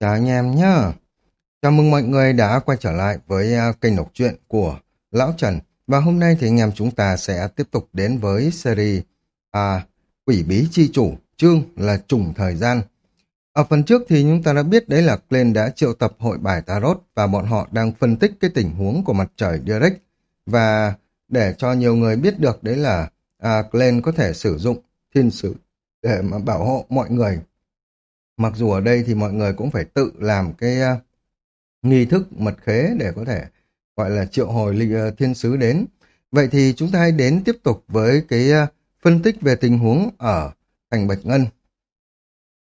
Chào anh em nhá. Chào mừng mọi người đã quay trở lại với à, kênh đọc truyện của Lão Trần. Và hôm nay thì anh em chúng ta sẽ tiếp tục đến với series à, Quỷ Bí Chi Chủ, chương là Trùng Thời Gian. Ở phần trước thì chúng ta đã biết đấy là Glenn đã triệu tập hội bài Tarot và bọn họ đang phân tích cái tình huống của mặt trời direct. Và để cho nhiều người biết được đấy là à, Glenn có thể sử dụng thiên sử để mà bảo hộ mọi người Mặc dù ở đây thì mọi người cũng phải tự làm cái uh, nghi thức mật khế để có thể gọi là triệu hồi uh, thiên sứ đến. Vậy thì chúng ta hãy đến tiếp tục với cái uh, phân tích về tình huống ở thành Bạch Ngân.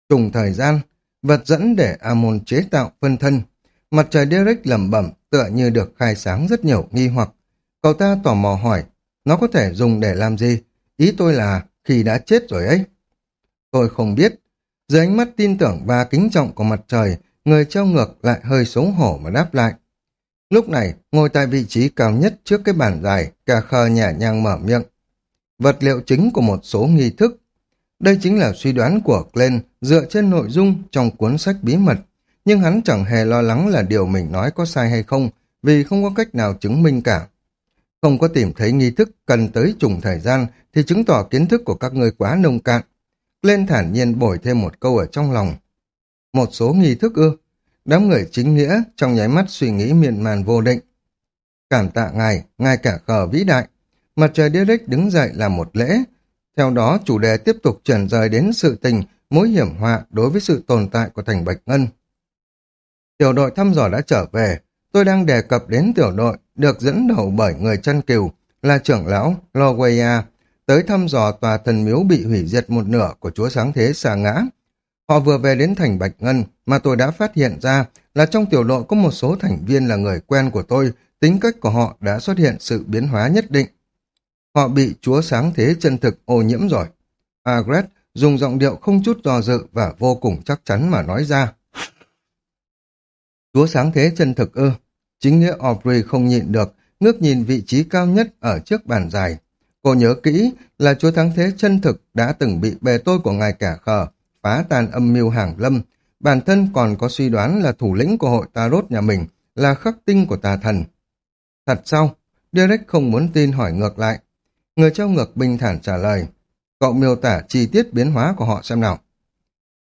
Trùng thời gian, vật dẫn để Amon chế tạo phân thân. Mặt trời Derek lẩm bẩm tựa như được khai sáng rất nhiều nghi hoặc. Cậu ta tò mò hỏi, nó có thể dùng để làm gì? Ý tôi là khi đã chết rồi ấy. Tôi không biết, dưới ánh mắt tin tưởng và kính trọng của mặt trời, người treo ngược lại hơi xấu hổ mà đáp lại. Lúc này, ngồi tại vị trí cao nhất trước cái bàn dài, cà khờ nhả nhàng mở miệng. Vật liệu chính của một số nghi thức. Đây chính là suy đoán của Glenn dựa trên nội dung trong cuốn sách bí mật. Nhưng hắn chẳng hề lo lắng là điều mình nói có sai hay không, vì không có cách nào chứng minh cả. Không có tìm thấy nghi thức cần tới trùng thời gian thì chứng tỏ kiến thức của các người quá nông cạn. Lên thản nhiên bồi thêm một câu ở trong lòng. Một số nghi thức ư. Đám người chính nghĩa trong nháy mắt suy nghĩ miên man vô định. Cảm tạ ngài, ngài cả khờ vĩ đại. Mặt trời Derek đứng dậy làm một lễ. Theo đó chủ đề tiếp tục chuyển rời đến sự tình, mối hiểm họa đối với sự tồn tại của thành Bạch Ngân. Tiểu đội thăm dò đã trở về. Tôi đang đề cập đến tiểu đội được dẫn đầu bởi người chân kiều là trưởng lão Loweya tới thăm dò tòa thần miếu bị hủy diệt một nửa của chúa sáng thế xà ngã. Họ vừa về đến thành Bạch Ngân mà tôi đã phát hiện ra là trong tiểu đội có một số thành viên là người quen của tôi, tính cách của họ đã xuất hiện sự biến hóa nhất định. Họ bị chúa sáng thế chân thực ô nhiễm rồi. Agret dùng giọng điệu không chút do dự và vô cùng chắc chắn mà nói ra. Chúa sáng thế chân thực ư. Chính nghĩa Aubrey không nhịn được, ngước nhìn vị trí cao nhất ở trước bàn dài. Cô nhớ kỹ là chúa thắng thế chân thực đã từng bị bề tôi của ngài cả khờ, phá tan âm mưu hàng lâm. Bản thân còn có suy đoán là thủ lĩnh của hội Tarot nhà mình là khắc tinh của tà thần. Thật sao? Derek không muốn tin hỏi ngược lại. Người trao ngược bình thản trả lời. Cậu miêu tả chi tiết biến hóa của họ xem nào.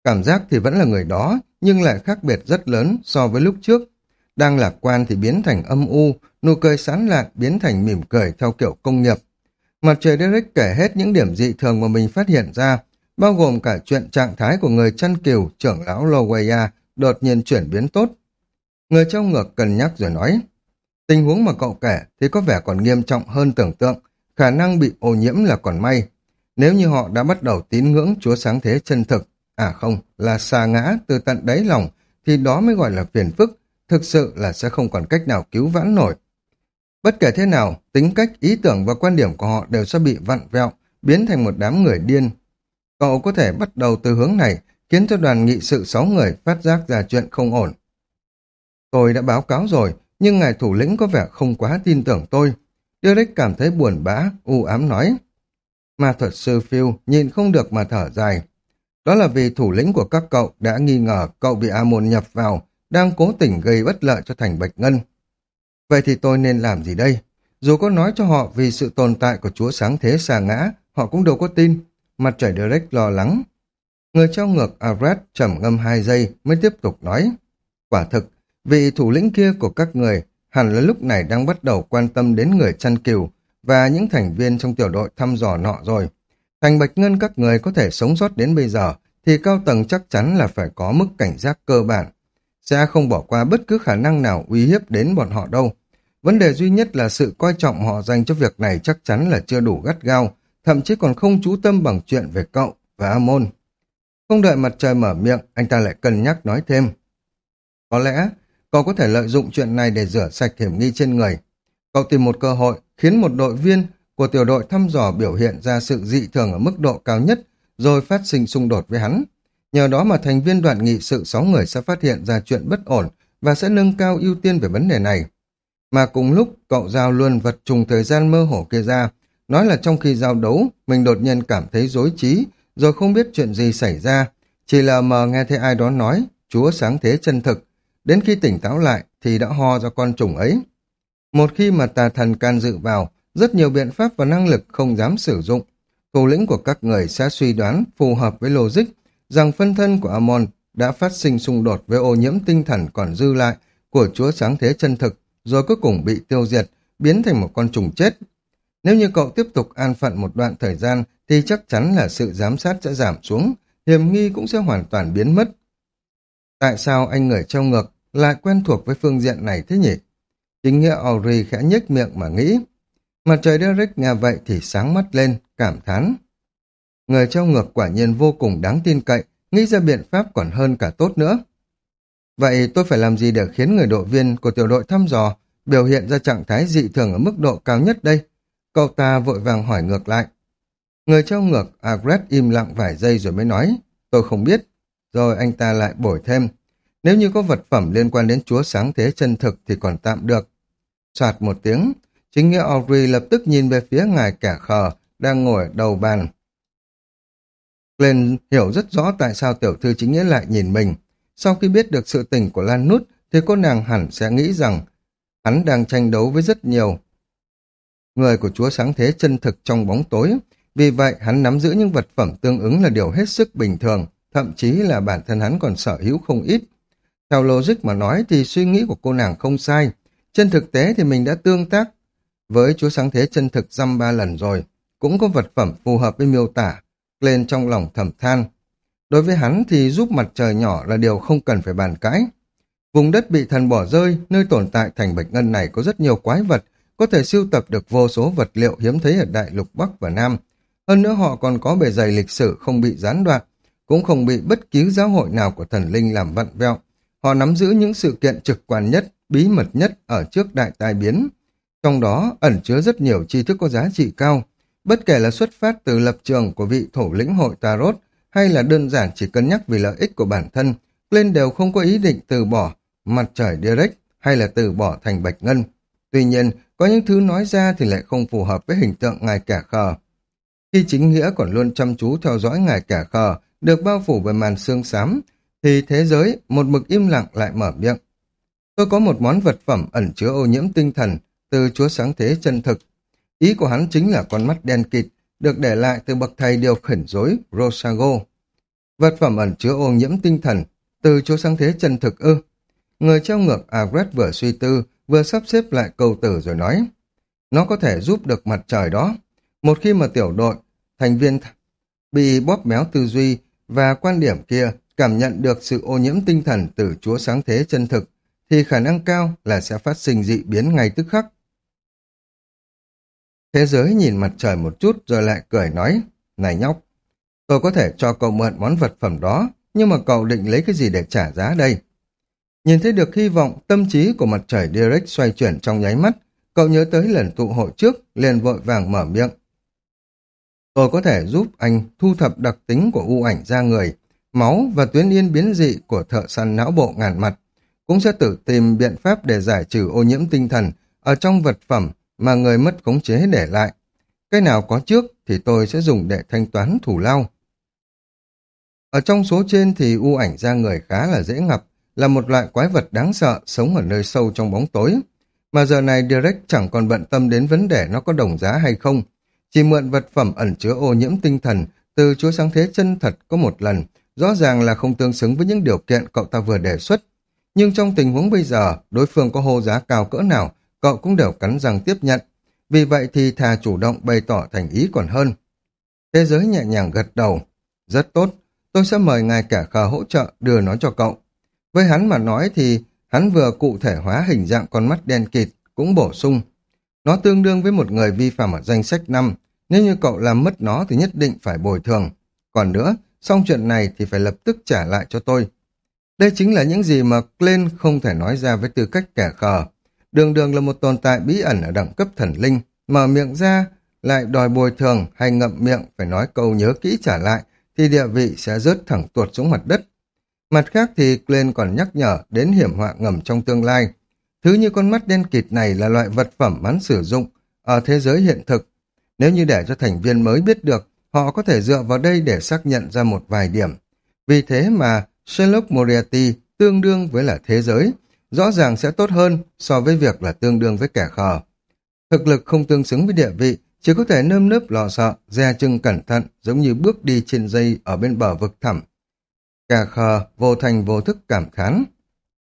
Cảm giác thì vẫn là người đó, nhưng lại khác biệt rất lớn so với lúc trước. Đang lạc quan thì biến thành âm u, nụ cười sán lạn biến thành mỉm cười theo kiểu công nghiệp. Mặt trời Derek kể hết những điểm dị thường mà mình phát hiện ra, bao gồm cả chuyện trạng thái của người chăn kiều trưởng lão Loweya đột nhiên chuyển biến tốt. Người trong ngược cân nhắc rồi nói, tình huống mà cậu kể thì có vẻ còn nghiêm trọng hơn tưởng tượng, khả năng bị ô nhiễm là còn may. Nếu như họ đã bắt đầu tín ngưỡng Chúa Sáng Thế chân thực, à không, là xa ngã từ tận đáy lòng, thì đó mới gọi là phiền phức, thực sự là sẽ không còn cách nào cứu vãn nổi. Bất kể thế nào, tính cách, ý tưởng và quan điểm của họ đều sẽ bị vặn vẹo, biến thành một đám người điên. Cậu có thể bắt đầu từ hướng này, khiến cho đoàn nghị sự sáu người phát giác ra chuyện không ổn. Tôi đã báo cáo rồi, nhưng ngài thủ lĩnh có vẻ không quá tin tưởng tôi. Derek cảm thấy buồn bã, u ám nói. Mà thuật sư Phil nhìn không được mà thở dài. Đó là vì thủ lĩnh của các cậu đã nghi ngờ cậu bị Amon nhập vào, đang cố tình gây bất lợi cho thành Bạch Ngân. Vậy thì tôi nên làm gì đây? Dù có nói cho họ vì sự tồn tại của Chúa sáng thế xà ngã, họ cũng đâu có tin. Mặt trời Derek lo lắng. Người trao ngược Arad trầm ngâm hai giây mới tiếp tục nói. Quả thực, vị thủ lĩnh kia của các người hẳn là lúc này đang bắt đầu quan tâm đến người chăn cừu và những thành viên trong tiểu đội thăm dò nọ rồi. Thành Bạch Ngân các người có thể sống sót đến bây giờ thì cao tầng chắc chắn là phải có mức cảnh giác cơ bản. Sẽ không bỏ qua bất cứ khả năng nào uy hiếp đến bọn họ đâu. Vấn đề duy nhất là sự coi trọng họ dành cho việc này chắc chắn là chưa đủ gắt gao, thậm chí còn không chú tâm bằng chuyện về cậu và Amon. Không đợi mặt trời mở miệng, anh ta lại cân nhắc nói thêm. Có lẽ, cậu có thể lợi dụng chuyện này để rửa sạch hiểm nghi trên người. Cậu tìm một cơ hội khiến một đội viên của tiểu đội thăm dò biểu hiện ra sự dị thường ở mức độ cao nhất rồi phát sinh xung đột với hắn. Nhờ đó mà thành viên đoàn nghị sự sáu người sẽ phát hiện ra chuyện bất ổn và sẽ nâng cao ưu tiên về vấn đề này. Mà cùng lúc cậu giao luôn vật trùng thời gian mơ hồ kia ra, nói là trong khi giao đấu, mình đột nhiên cảm thấy dối trí, rồi không biết chuyện gì xảy ra. Chỉ là mờ nghe thấy ai đó nói, chúa sáng thế chân thực. Đến khi tỉnh táo lại thì đã ho ra con trùng ấy. Một khi mà tà thần can dự vào, rất nhiều biện pháp và năng lực không dám sử dụng. Thủ lĩnh của các người sẽ suy đoán phù hợp với logic rằng phân thân của Amon đã phát sinh xung đột với ô nhiễm tinh thần còn dư lại của chúa sáng thế chân thực, rồi cuối cùng bị tiêu diệt, biến thành một con trùng chết. Nếu như cậu tiếp tục an phận một đoạn thời gian thì chắc chắn là sự giám sát sẽ giảm xuống, hiểm nghi cũng sẽ hoàn toàn biến mất. Tại sao anh người treo ngược lại quen thuộc với phương diện này thế nhỉ? Chính nghĩa Audrey khẽ nhếch miệng mà nghĩ. Mặt trời Derek nghe vậy thì sáng mắt lên, cảm thán. Người treo ngược quả nhiên vô cùng đáng tin cậy, nghĩ ra biện pháp còn hơn cả tốt nữa. Vậy tôi phải làm gì để khiến người đội viên của tiểu đội thăm dò biểu hiện ra trạng thái dị thường ở mức độ cao nhất đây? Cậu ta vội vàng hỏi ngược lại. Người treo ngược, Agret im lặng vài giây rồi mới nói, tôi không biết. Rồi anh ta lại bổi thêm, nếu như có vật phẩm liên quan đến chúa sáng thế chân thực thì còn tạm được. Soạt một tiếng, chính nghĩa Audrey lập tức nhìn về phía ngài kẻ khờ, đang ngồi đầu bàn. Glenn hiểu rất rõ tại sao tiểu thư chính nghĩa lại nhìn mình. Sau khi biết được sự tình của Lan Nút, thì cô nàng hẳn sẽ nghĩ rằng hắn đang tranh đấu với rất nhiều người của Chúa Sáng Thế chân thực trong bóng tối. Vì vậy, hắn nắm giữ những vật phẩm tương ứng là điều hết sức bình thường, thậm chí là bản thân hắn còn sở hữu không ít. Theo logic mà nói thì suy nghĩ của cô nàng không sai. Trên thực tế thì mình đã tương tác với Chúa Sáng Thế chân thực dăm ba lần rồi. Cũng có vật phẩm phù hợp với miêu tả, lên trong lòng thầm than. Đối với hắn thì giúp mặt trời nhỏ là điều không cần phải bàn cãi. Vùng đất bị thần bỏ rơi, nơi tồn tại thành Bạch Ngân này có rất nhiều quái vật, có thể siêu tập được vô số vật liệu hiếm thấy ở Đại Lục Bắc và Nam. Hơn nữa họ còn có bề dày lịch sử không bị gián đoạn, cũng không bị bất cứ giáo hội nào của thần linh làm vặn vẹo. Họ nắm giữ những sự kiện trực quan nhất, bí mật nhất ở trước đại tai biến. Trong đó ẩn chứa rất nhiều tri thức có giá trị cao, bất kể là xuất phát từ lập trường của vị thủ lĩnh hội Tarot hay là đơn giản chỉ cân nhắc vì lợi ích của bản thân, lên đều không có ý định từ bỏ mặt trời direct hay là từ bỏ thành bạch ngân. Tuy nhiên, có những thứ nói ra thì lại không phù hợp với hình tượng ngài kẻ khờ. Khi chính nghĩa còn luôn chăm chú theo dõi ngài kẻ khờ, được bao phủ bởi màn xương xám, thì thế giới một mực im lặng lại mở miệng. Tôi có một món vật phẩm ẩn chứa ô nhiễm tinh thần từ chúa sáng thế chân thực. Ý của hắn chính là con mắt đen kịt, được để lại từ bậc thầy điều khiển dối Rosago. Vật phẩm ẩn chứa ô nhiễm tinh thần từ chúa sáng thế chân thực ư. Người treo ngược Agret vừa suy tư, vừa sắp xếp lại câu tử rồi nói. Nó có thể giúp được mặt trời đó. Một khi mà tiểu đội, thành viên bị bóp méo tư duy và quan điểm kia cảm nhận được sự ô nhiễm tinh thần từ Chúa Sáng Thế chân thực, thì khả năng cao là sẽ phát sinh dị biến ngay tức khắc. Thế giới nhìn mặt trời một chút rồi lại cười nói, này nhóc, tôi có thể cho cậu mượn món vật phẩm đó, nhưng mà cậu định lấy cái gì để trả giá đây? Nhìn thấy được hy vọng, tâm trí của mặt trời direct xoay chuyển trong nháy mắt, cậu nhớ tới lần tụ hội trước, liền vội vàng mở miệng. Tôi có thể giúp anh thu thập đặc tính của u ảnh ra người, máu và tuyến yên biến dị của thợ săn não bộ ngàn mặt, cũng sẽ tự tìm biện pháp để giải trừ ô nhiễm tinh thần ở trong vật phẩm mà người mất khống chế để lại. Cái nào có trước thì tôi sẽ dùng để thanh toán thủ lao. Ở trong số trên thì u ảnh ra người khá là dễ ngập, là một loại quái vật đáng sợ sống ở nơi sâu trong bóng tối. Mà giờ này Direct chẳng còn bận tâm đến vấn đề nó có đồng giá hay không. Chỉ mượn vật phẩm ẩn chứa ô nhiễm tinh thần từ chúa sáng thế chân thật có một lần, rõ ràng là không tương xứng với những điều kiện cậu ta vừa đề xuất. Nhưng trong tình huống bây giờ, đối phương có hô giá cao cỡ nào, cậu cũng đều cắn răng tiếp nhận. Vì vậy thì thà chủ động bày tỏ thành ý còn hơn. Thế giới nhẹ nhàng gật đầu. Rất tốt, tôi sẽ mời ngài cả khờ hỗ trợ đưa nó cho cậu. Với hắn mà nói thì hắn vừa cụ thể hóa hình dạng con mắt đen kịt, cũng bổ sung. Nó tương đương với một người vi phạm ở danh sách năm nếu như cậu làm mất nó thì nhất định phải bồi thường. Còn nữa, xong chuyện này thì phải lập tức trả lại cho tôi. Đây chính là những gì mà Glenn không thể nói ra với tư cách kẻ khờ. Đường đường là một tồn tại bí ẩn ở đẳng cấp thần linh, mở miệng ra lại đòi bồi thường hay ngậm miệng phải nói câu nhớ kỹ trả lại thì địa vị sẽ rớt thẳng tuột xuống mặt đất. Mặt khác thì Glenn còn nhắc nhở đến hiểm họa ngầm trong tương lai. Thứ như con mắt đen kịt này là loại vật phẩm hắn sử dụng ở thế giới hiện thực. Nếu như để cho thành viên mới biết được, họ có thể dựa vào đây để xác nhận ra một vài điểm. Vì thế mà Sherlock Moriarty tương đương với là thế giới, rõ ràng sẽ tốt hơn so với việc là tương đương với kẻ khờ. Thực lực không tương xứng với địa vị, chỉ có thể nơm nớp lo sợ, dè chừng cẩn thận, giống như bước đi trên dây ở bên bờ vực thẳm. Kẻ khờ, vô thành vô thức cảm khán.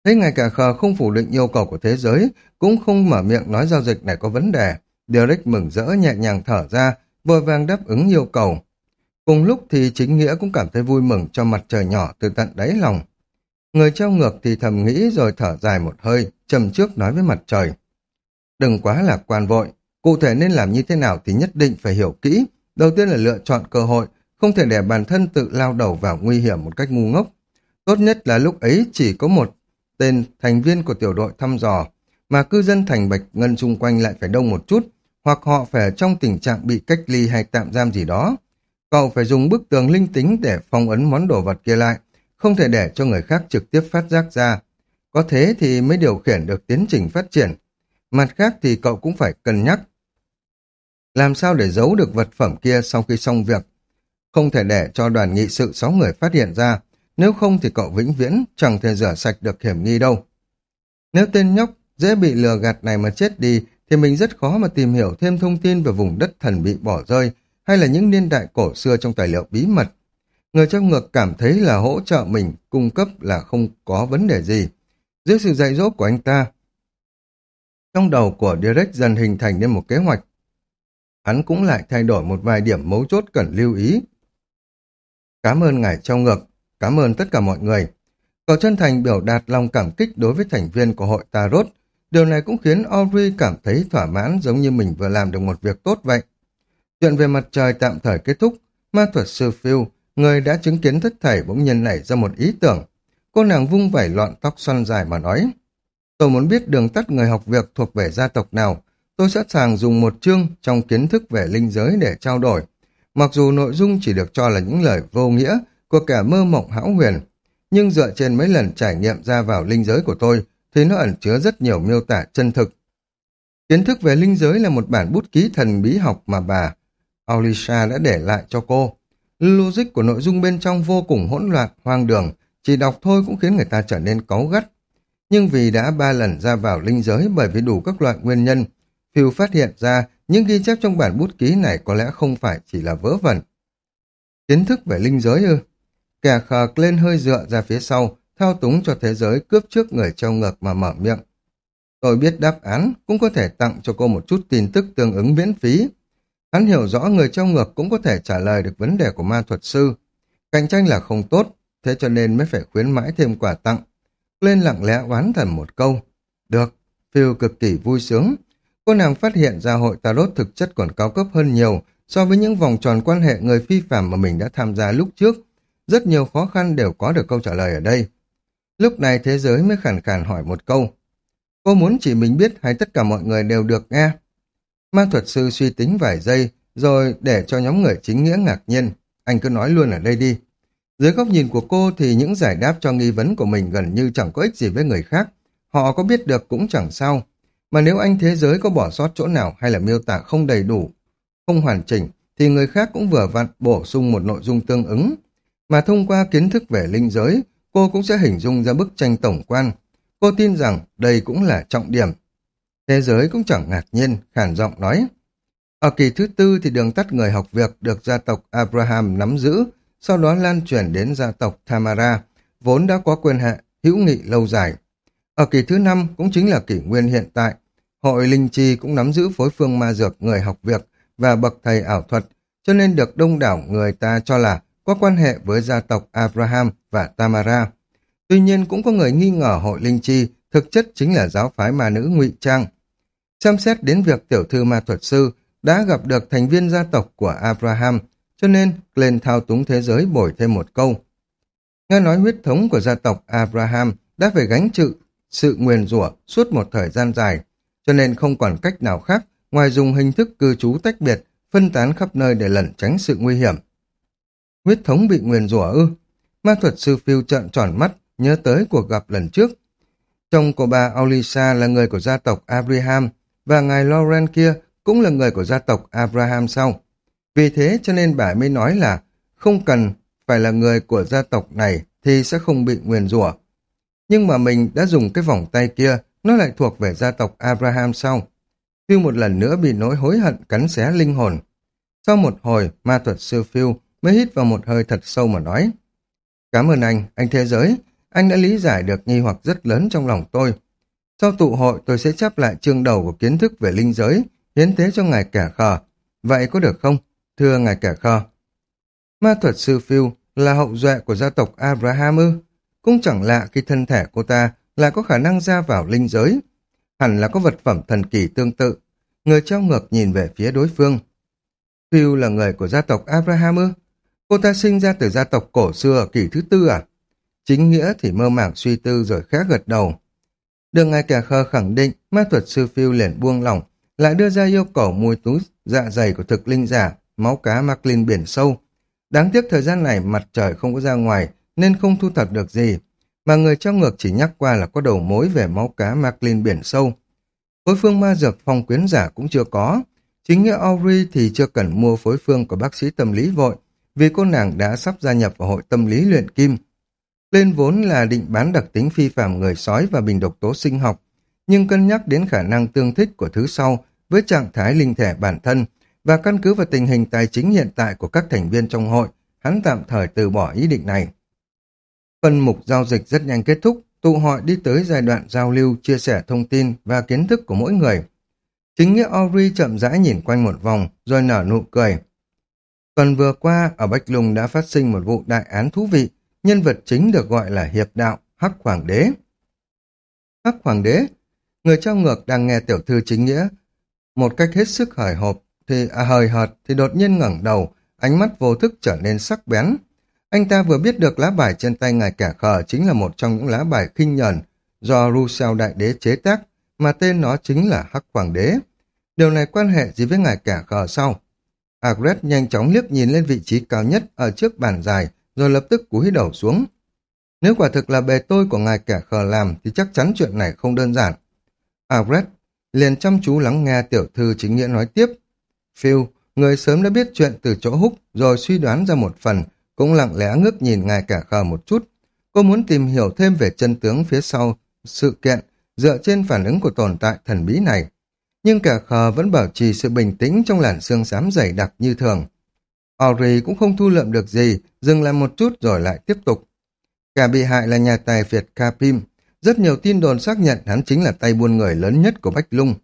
Thấy ngày kẻ khờ không phủ định yêu cầu của thế giới, cũng không mở miệng nói giao dịch này có vấn đề. Derek mừng rỡ nhẹ nhàng thở ra, vội vàng đáp ứng yêu cầu. Cùng lúc thì chính nghĩa cũng cảm thấy vui mừng cho mặt trời nhỏ từ tận đáy lòng. Người treo ngược thì thầm nghĩ rồi thở dài một hơi, trầm trước nói với mặt trời. Đừng quá lạc quan vội, cụ thể nên làm như thế nào thì nhất định phải hiểu kỹ. Đầu tiên là lựa chọn cơ hội, không thể để bản thân tự lao đầu vào nguy hiểm một cách ngu ngốc. Tốt nhất là lúc ấy chỉ có một tên thành viên của tiểu đội thăm dò, mà cư dân thành Bạch Ngân xung quanh lại phải đông một chút, hoặc họ phải ở trong tình trạng bị cách ly hay tạm giam gì đó. Cậu phải dùng bức tường linh tính để phong ấn món đồ vật kia lại, không thể để cho người khác trực tiếp phát giác ra. Có thế thì mới điều khiển được tiến trình phát triển. Mặt khác thì cậu cũng phải cân nhắc. Làm sao để giấu được vật phẩm kia sau khi xong việc? Không thể để cho đoàn nghị sự sáu người phát hiện ra, nếu không thì cậu vĩnh viễn chẳng thể rửa sạch được hiểm nghi đâu. Nếu tên nhóc dễ bị lừa gạt này mà chết đi, thì mình rất khó mà tìm hiểu thêm thông tin về vùng đất thần bị bỏ rơi hay là những niên đại cổ xưa trong tài liệu bí mật. Người trong ngược cảm thấy là hỗ trợ mình cung cấp là không có vấn đề gì. Dưới sự dạy dỗ của anh ta, trong đầu của Direct dần hình thành nên một kế hoạch. Hắn cũng lại thay đổi một vài điểm mấu chốt cần lưu ý. Cảm ơn ngài trong ngược, cảm ơn tất cả mọi người. Cậu chân thành biểu đạt lòng cảm kích đối với thành viên của hội Tarot. Điều này cũng khiến Audrey cảm thấy thỏa mãn giống như mình vừa làm được một việc tốt vậy. Chuyện về mặt trời tạm thời kết thúc, ma thuật sư Phil, người đã chứng kiến thất thảy bỗng nhiên nảy ra một ý tưởng. Cô nàng vung vẩy loạn tóc xoăn dài mà nói, tôi muốn biết đường tắt người học việc thuộc về gia tộc nào. Tôi sẵn sàng dùng một chương trong kiến thức về linh giới để trao đổi. Mặc dù nội dung chỉ được cho là những lời vô nghĩa của kẻ mơ mộng hão huyền, nhưng dựa trên mấy lần trải nghiệm ra vào linh giới của tôi, thì nó ẩn chứa rất nhiều miêu tả chân thực. Kiến thức về linh giới là một bản bút ký thần bí học mà bà Aulisha đã để lại cho cô. Logic của nội dung bên trong vô cùng hỗn loạn, hoang đường, chỉ đọc thôi cũng khiến người ta trở nên cáu gắt. Nhưng vì đã ba lần ra vào linh giới bởi vì đủ các loại nguyên nhân, Phil phát hiện ra những ghi chép trong bản bút ký này có lẽ không phải chỉ là vớ vẩn. Kiến thức về linh giới ư? Kẻ khờ lên hơi dựa ra phía sau, thao túng cho thế giới cướp trước người treo ngược mà mở miệng. Tôi biết đáp án, cũng có thể tặng cho cô một chút tin tức tương ứng miễn phí. Hắn hiểu rõ người trong ngược cũng có thể trả lời được vấn đề của ma thuật sư. Cạnh tranh là không tốt, thế cho nên mới phải khuyến mãi thêm quà tặng. Lên lặng lẽ oán thần một câu. Được, Phil cực kỳ vui sướng. Cô nàng phát hiện ra hội tarot thực chất còn cao cấp hơn nhiều so với những vòng tròn quan hệ người phi phạm mà mình đã tham gia lúc trước. Rất nhiều khó khăn đều có được câu trả lời ở đây. Lúc này thế giới mới khàn khàn hỏi một câu. Cô muốn chỉ mình biết hay tất cả mọi người đều được nghe? Ma thuật sư suy tính vài giây, rồi để cho nhóm người chính nghĩa ngạc nhiên. Anh cứ nói luôn ở đây đi. Dưới góc nhìn của cô thì những giải đáp cho nghi vấn của mình gần như chẳng có ích gì với người khác. Họ có biết được cũng chẳng sao. Mà nếu anh thế giới có bỏ sót chỗ nào hay là miêu tả không đầy đủ, không hoàn chỉnh, thì người khác cũng vừa vặn bổ sung một nội dung tương ứng. Mà thông qua kiến thức về linh giới, cô cũng sẽ hình dung ra bức tranh tổng quan. Cô tin rằng đây cũng là trọng điểm Thế giới cũng chẳng ngạc nhiên, khản giọng nói. Ở kỳ thứ tư thì đường tắt người học việc được gia tộc Abraham nắm giữ, sau đó lan truyền đến gia tộc Tamara, vốn đã có quyền hệ hữu nghị lâu dài. Ở kỳ thứ năm cũng chính là kỷ nguyên hiện tại, hội Linh Chi cũng nắm giữ phối phương ma dược người học việc và bậc thầy ảo thuật, cho nên được đông đảo người ta cho là có quan hệ với gia tộc Abraham và Tamara. Tuy nhiên cũng có người nghi ngờ hội Linh Chi thực chất chính là giáo phái ma nữ ngụy trang. Xem xét đến việc tiểu thư ma thuật sư đã gặp được thành viên gia tộc của Abraham, cho nên lên thao túng thế giới bổi thêm một câu. Nghe nói huyết thống của gia tộc Abraham đã phải gánh chịu sự nguyền rủa suốt một thời gian dài, cho nên không còn cách nào khác ngoài dùng hình thức cư trú tách biệt, phân tán khắp nơi để lẩn tránh sự nguy hiểm. Huyết thống bị nguyền rủa ư? Ma thuật sư phiêu trợn tròn mắt, nhớ tới cuộc gặp lần trước, Chồng của bà Aulisa là người của gia tộc Abraham và ngài Lauren kia cũng là người của gia tộc Abraham sau. Vì thế cho nên bà mới nói là không cần phải là người của gia tộc này thì sẽ không bị nguyền rủa. Nhưng mà mình đã dùng cái vòng tay kia, nó lại thuộc về gia tộc Abraham sau. Phil một lần nữa bị nỗi hối hận cắn xé linh hồn. Sau một hồi, ma thuật sư Phil mới hít vào một hơi thật sâu mà nói. Cảm ơn anh, anh thế giới. Anh đã lý giải được nghi hoặc rất lớn trong lòng tôi. Sau tụ hội tôi sẽ chấp lại chương đầu của kiến thức về linh giới, hiến tế cho ngài kẻ khờ. Vậy có được không? Thưa ngài kẻ khờ. Ma thuật sư Phil là hậu duệ của gia tộc Abraham ư? Cũng chẳng lạ khi thân thể cô ta là có khả năng ra vào linh giới. Hẳn là có vật phẩm thần kỳ tương tự. Người trao ngược nhìn về phía đối phương. Phil là người của gia tộc Abraham ư? Cô ta sinh ra từ gia tộc cổ xưa ở kỷ thứ tư à? Chính nghĩa thì mơ màng suy tư rồi khẽ gật đầu. được ngài kẻ khờ khẳng định, ma thuật sư phiêu liền buông lỏng, lại đưa ra yêu cầu mùi túi dạ dày của thực linh giả, máu cá Maclean biển sâu. Đáng tiếc thời gian này mặt trời không có ra ngoài, nên không thu thập được gì, mà người trong ngược chỉ nhắc qua là có đầu mối về máu cá Maclean biển sâu. Phối phương ma dược phong quyến giả cũng chưa có, chính nghĩa Audrey thì chưa cần mua phối phương của bác sĩ tâm lý vội, vì cô nàng đã sắp gia nhập vào hội tâm lý luyện kim. Lên vốn là định bán đặc tính phi phạm người sói và bình độc tố sinh học, nhưng cân nhắc đến khả năng tương thích của thứ sau với trạng thái linh thể bản thân và căn cứ vào tình hình tài chính hiện tại của các thành viên trong hội, hắn tạm thời từ bỏ ý định này. Phần mục giao dịch rất nhanh kết thúc, tụ hội đi tới giai đoạn giao lưu, chia sẻ thông tin và kiến thức của mỗi người. Chính nghĩa Ori chậm rãi nhìn quanh một vòng, rồi nở nụ cười. Tuần vừa qua, ở Bách Lùng đã phát sinh một vụ đại án thú vị, nhân vật chính được gọi là Hiệp Đạo, Hắc Hoàng đế. Hắc Hoàng đế, người trao ngược đang nghe tiểu thư chính nghĩa, một cách hết sức hời hộp, thì à, hời hợt thì đột nhiên ngẩng đầu, ánh mắt vô thức trở nên sắc bén. Anh ta vừa biết được lá bài trên tay ngài kẻ khờ chính là một trong những lá bài khinh nhờn do Rousseau đại đế chế tác, mà tên nó chính là Hắc Hoàng đế. Điều này quan hệ gì với ngài kẻ khờ sau? Agret nhanh chóng liếc nhìn lên vị trí cao nhất ở trước bàn dài, rồi lập tức cúi đầu xuống. Nếu quả thực là bề tôi của ngài kẻ khờ làm thì chắc chắn chuyện này không đơn giản. Agret liền chăm chú lắng nghe tiểu thư chính nghĩa nói tiếp. Phil, người sớm đã biết chuyện từ chỗ húc rồi suy đoán ra một phần, cũng lặng lẽ ngước nhìn ngài kẻ khờ một chút. Cô muốn tìm hiểu thêm về chân tướng phía sau sự kiện dựa trên phản ứng của tồn tại thần bí này nhưng kẻ khờ vẫn bảo trì sự bình tĩnh trong làn xương xám dày đặc như thường. Ori cũng không thu lượm được gì, dừng lại một chút rồi lại tiếp tục. Cả bị hại là nhà tài Việt Kapim. Rất nhiều tin đồn xác nhận hắn chính là tay buôn người lớn nhất của Bách Lung.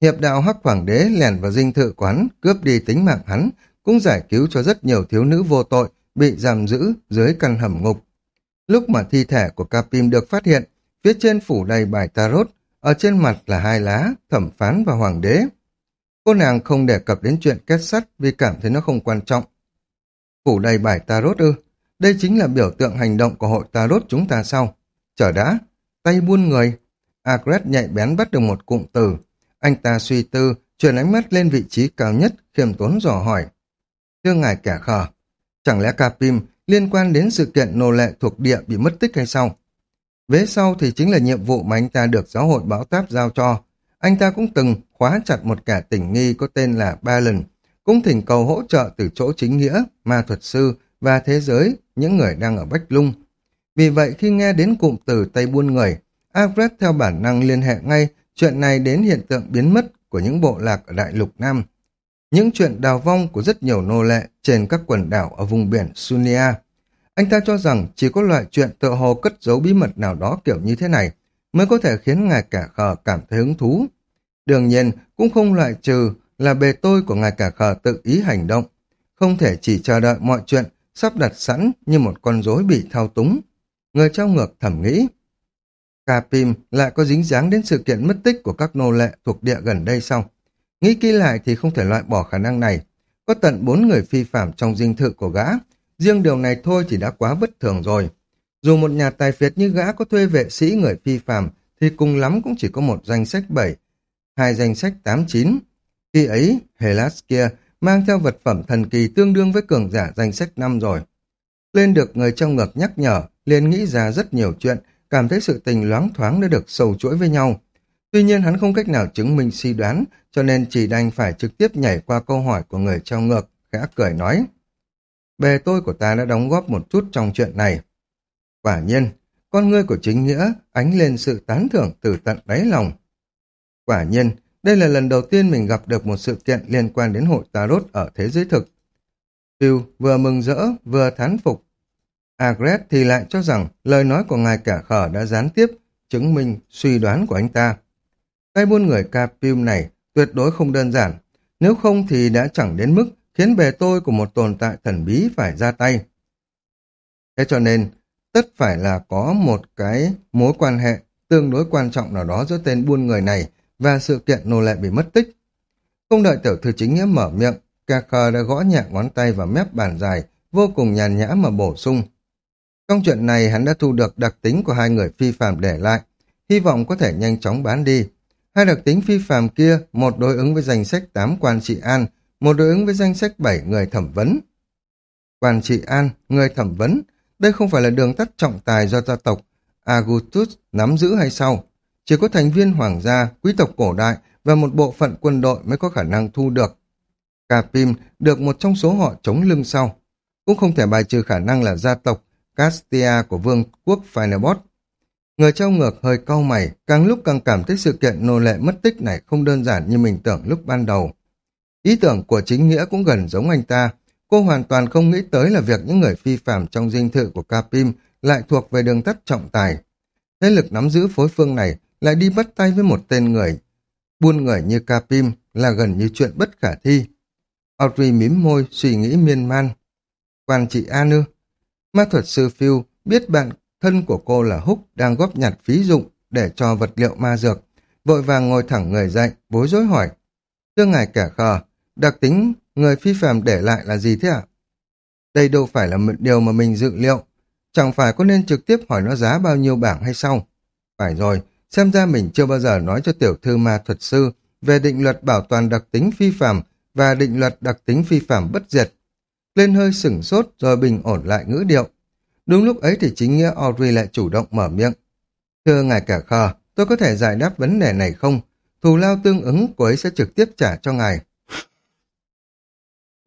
Hiệp đạo Hắc Hoàng đế lèn vào dinh thự quán, cướp đi tính mạng hắn, cũng giải cứu cho rất nhiều thiếu nữ vô tội bị giam giữ dưới căn hầm ngục. Lúc mà thi thể của Kapim được phát hiện, phía trên phủ đầy bài tarot, ở trên mặt là hai lá, thẩm phán và hoàng đế. Cô nàng không đề cập đến chuyện kết sắt vì cảm thấy nó không quan trọng. Phủ đầy bài tarot ư, đây chính là biểu tượng hành động của hội tarot chúng ta sau. Chờ đã, tay buôn người. Agret nhạy bén bắt được một cụm từ. Anh ta suy tư, chuyển ánh mắt lên vị trí cao nhất, khiêm tốn dò hỏi. Thưa ngài kẻ khờ, chẳng lẽ Capim liên quan đến sự kiện nô lệ thuộc địa bị mất tích hay sao? Vế sau thì chính là nhiệm vụ mà anh ta được giáo hội báo táp giao cho. Anh ta cũng từng khóa chặt một kẻ tình nghi có tên là Ba Lần, cũng thỉnh cầu hỗ trợ từ chỗ chính nghĩa, ma thuật sư và thế giới, những người đang ở Bách Lung. Vì vậy khi nghe đến cụm từ Tây Buôn Người, Alfred theo bản năng liên hệ ngay chuyện này đến hiện tượng biến mất của những bộ lạc ở Đại Lục Nam. Những chuyện đào vong của rất nhiều nô lệ trên các quần đảo ở vùng biển Sunia. Anh ta cho rằng chỉ có loại chuyện tựa hồ cất giấu bí mật nào đó kiểu như thế này mới có thể khiến ngài cả khờ cảm thấy hứng thú. Đương nhiên, cũng không loại trừ là bề tôi của ngài cả khờ tự ý hành động. Không thể chỉ chờ đợi mọi chuyện sắp đặt sẵn như một con rối bị thao túng. Người trao ngược thẩm nghĩ. Capim lại có dính dáng đến sự kiện mất tích của các nô lệ thuộc địa gần đây sau. Nghĩ kỹ lại thì không thể loại bỏ khả năng này. Có tận bốn người phi phạm trong dinh thự của gã, Riêng điều này thôi thì đã quá bất thường rồi. Dù một nhà tài phiệt như gã có thuê vệ sĩ người phi phàm thì cùng lắm cũng chỉ có một danh sách 7, hai danh sách 8-9. Khi ấy, Hellas kia mang theo vật phẩm thần kỳ tương đương với cường giả danh sách 5 rồi. Lên được người trong ngực nhắc nhở, liền nghĩ ra rất nhiều chuyện, cảm thấy sự tình loáng thoáng đã được sầu chuỗi với nhau. Tuy nhiên hắn không cách nào chứng minh suy đoán, cho nên chỉ đành phải trực tiếp nhảy qua câu hỏi của người trong ngược, khẽ cười nói. Bề tôi của ta đã đóng góp một chút trong chuyện này. Quả nhiên, con ngươi của chính nghĩa ánh lên sự tán thưởng từ tận đáy lòng. Quả nhiên, đây là lần đầu tiên mình gặp được một sự kiện liên quan đến hội Tarot ở thế giới thực. Phil vừa mừng rỡ, vừa thán phục. Agret thì lại cho rằng lời nói của ngài cả khở đã gián tiếp chứng minh suy đoán của anh ta. Tay buôn người Capim này tuyệt đối không đơn giản, nếu không thì đã chẳng đến mức khiến bề tôi của một tồn tại thần bí phải ra tay. Thế cho nên, tất phải là có một cái mối quan hệ tương đối quan trọng nào đó giữa tên buôn người này và sự kiện nô lệ bị mất tích. Không đợi tiểu thư chính nghĩa mở miệng, Kaka đã gõ nhẹ ngón tay vào mép bàn dài, vô cùng nhàn nhã mà bổ sung. Trong chuyện này hắn đã thu được đặc tính của hai người phi phạm để lại, hy vọng có thể nhanh chóng bán đi. Hai đặc tính phi phạm kia, một đối ứng với danh sách 8 quan trị an, một đối ứng với danh sách 7 người thẩm vấn. Quan trị an, người thẩm vấn, đây không phải là đường tắt trọng tài do gia tộc Agutus nắm giữ hay sao? Chỉ có thành viên hoàng gia, quý tộc cổ đại và một bộ phận quân đội mới có khả năng thu được. Capim được một trong số họ chống lưng sau. Cũng không thể bài trừ khả năng là gia tộc Castia của vương quốc Phinebot. Người trao ngược hơi cau mày, càng lúc càng cảm thấy sự kiện nô lệ mất tích này không đơn giản như mình tưởng lúc ban đầu. Ý tưởng của chính nghĩa cũng gần giống anh ta. Cô hoàn toàn không nghĩ tới là việc những người phi phạm trong dinh thự của Capim lại thuộc về đường tắt trọng tài. Thế lực nắm giữ phối phương này lại đi bắt tay với một tên người. Buôn người như Capim là gần như chuyện bất khả thi. Audrey mím môi, suy nghĩ miên man. Quan trị An ư? Ma thuật sư Phil biết bạn thân của cô là Húc đang góp nhặt phí dụng để cho vật liệu ma dược. Vội vàng ngồi thẳng người dậy, bối rối hỏi. Thưa ngài kẻ khờ, đặc tính người phi phàm để lại là gì thế ạ? Đây đâu phải là một điều mà mình dự liệu. Chẳng phải có nên trực tiếp hỏi nó giá bao nhiêu bảng hay sao? Phải rồi, xem ra mình chưa bao giờ nói cho tiểu thư ma thuật sư về định luật bảo toàn đặc tính phi phàm và định luật đặc tính phi phàm bất diệt. Lên hơi sửng sốt rồi bình ổn lại ngữ điệu. Đúng lúc ấy thì chính nghĩa Audrey lại chủ động mở miệng. Thưa ngài cả khờ, tôi có thể giải đáp vấn đề này không? Thù lao tương ứng cô ấy sẽ trực tiếp trả cho ngài.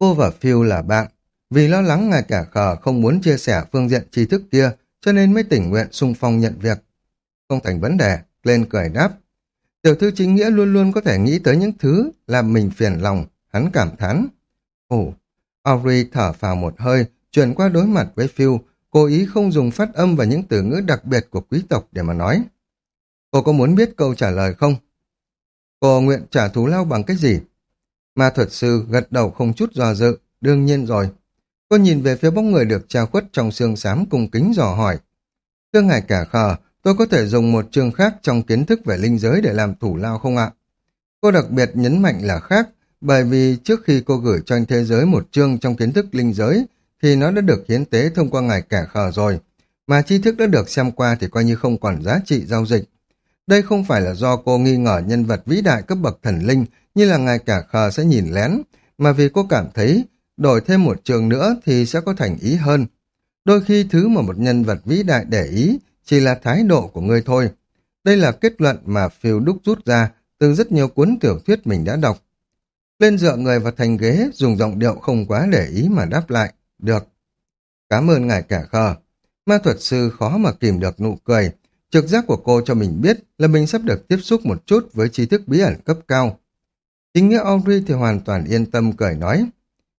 Cô và Phil là bạn. Vì lo lắng ngài cả khờ không muốn chia sẻ phương diện tri thức kia, cho nên mới tỉnh nguyện sung phong nhận việc. Không thành vấn đề, lên cười đáp. Tiểu thư chính nghĩa luôn luôn có thể nghĩ tới những thứ làm mình phiền lòng, hắn cảm thán. Ồ, Audrey thở phào một hơi, chuyển qua đối mặt với Phil, cố ý không dùng phát âm và những từ ngữ đặc biệt của quý tộc để mà nói. Cô có muốn biết câu trả lời không? Cô nguyện trả thù lao bằng cách gì? Ma thuật sư gật đầu không chút do dự, đương nhiên rồi. Cô nhìn về phía bóng người được trao khuất trong xương xám cung kính dò hỏi. Thương ngài cả khờ, tôi có thể dùng một chương khác trong kiến thức về linh giới để làm thủ lao không ạ? Cô đặc biệt nhấn mạnh là khác, bởi vì trước khi cô gửi cho anh thế giới một chương trong kiến thức linh giới, thì nó đã được hiến tế thông qua ngài cả khờ rồi. Mà tri thức đã được xem qua thì coi như không còn giá trị giao dịch. Đây không phải là do cô nghi ngờ nhân vật vĩ đại cấp bậc thần linh như là ngài cả khờ sẽ nhìn lén, mà vì cô cảm thấy đổi thêm một trường nữa thì sẽ có thành ý hơn. Đôi khi thứ mà một nhân vật vĩ đại để ý chỉ là thái độ của người thôi. Đây là kết luận mà Phil đúc rút ra từ rất nhiều cuốn tiểu thuyết mình đã đọc. Lên dựa người vào thành ghế, dùng giọng điệu không quá để ý mà đáp lại. Được. Cảm ơn ngài cả khờ. Ma thuật sư khó mà kìm được nụ cười. Trực giác của cô cho mình biết là mình sắp được tiếp xúc một chút với trí thức bí ẩn cấp cao. Chính nghĩa Audrey thì hoàn toàn yên tâm cười nói.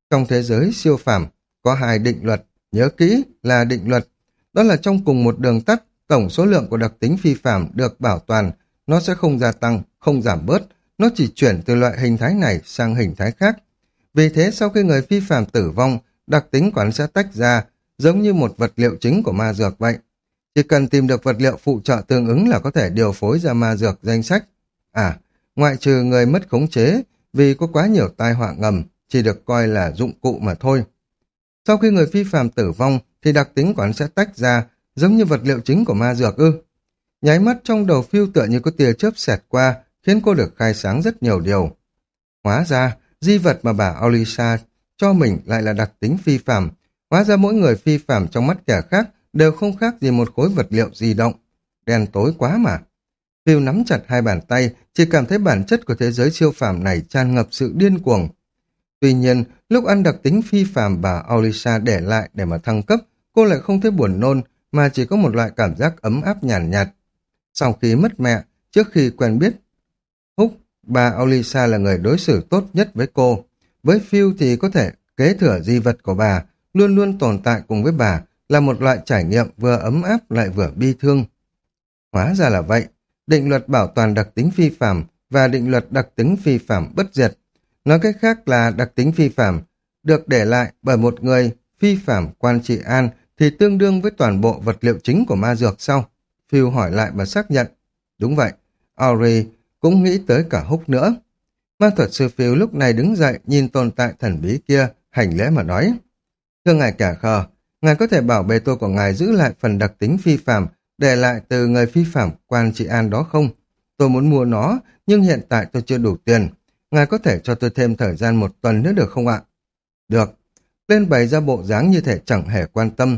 Trong thế giới siêu phàm có hai định luật, nhớ kỹ là định luật. Đó là trong cùng một đường tắt, tổng số lượng của đặc tính phi phàm được bảo toàn, nó sẽ không gia tăng, không giảm bớt, nó chỉ chuyển từ loại hình thái này sang hình thái khác. Vì thế sau khi người phi phàm tử vong, đặc tính quán sẽ tách ra, giống như một vật liệu chính của ma dược vậy. Chỉ cần tìm được vật liệu phụ trợ tương ứng là có thể điều phối ra ma dược danh sách. À, ngoại trừ người mất khống chế vì có quá nhiều tai họa ngầm, chỉ được coi là dụng cụ mà thôi. Sau khi người phi phàm tử vong thì đặc tính của hắn sẽ tách ra, giống như vật liệu chính của ma dược ư. Nháy mắt trong đầu phiêu tựa như có tia chớp xẹt qua, khiến cô được khai sáng rất nhiều điều. Hóa ra, di vật mà bà Olisa cho mình lại là đặc tính phi phàm. Hóa ra mỗi người phi phàm trong mắt kẻ khác đều không khác gì một khối vật liệu di động. Đen tối quá mà. Phil nắm chặt hai bàn tay, chỉ cảm thấy bản chất của thế giới siêu phàm này tràn ngập sự điên cuồng. Tuy nhiên, lúc ăn đặc tính phi phàm bà Aulisa để lại để mà thăng cấp, cô lại không thấy buồn nôn, mà chỉ có một loại cảm giác ấm áp nhàn nhạt, nhạt. Sau khi mất mẹ, trước khi quen biết, Húc, bà Aulisa là người đối xử tốt nhất với cô. Với Phil thì có thể kế thừa di vật của bà, luôn luôn tồn tại cùng với bà, là một loại trải nghiệm vừa ấm áp lại vừa bi thương. Hóa ra là vậy, định luật bảo toàn đặc tính phi phạm và định luật đặc tính phi phạm bất diệt. Nói cách khác là đặc tính phi phạm được để lại bởi một người phi phạm quan trị an thì tương đương với toàn bộ vật liệu chính của ma dược sau. Phil hỏi lại và xác nhận. Đúng vậy, Ori cũng nghĩ tới cả húc nữa. Ma thuật sư Phil lúc này đứng dậy nhìn tồn tại thần bí kia, hành lễ mà nói. Thưa ngài cả khờ, ngài có thể bảo bề tôi của ngài giữ lại phần đặc tính phi phạm để lại từ người phi phạm quan trị an đó không? Tôi muốn mua nó, nhưng hiện tại tôi chưa đủ tiền. Ngài có thể cho tôi thêm thời gian một tuần nữa được không ạ? Được. Lên bày ra bộ dáng như thể chẳng hề quan tâm.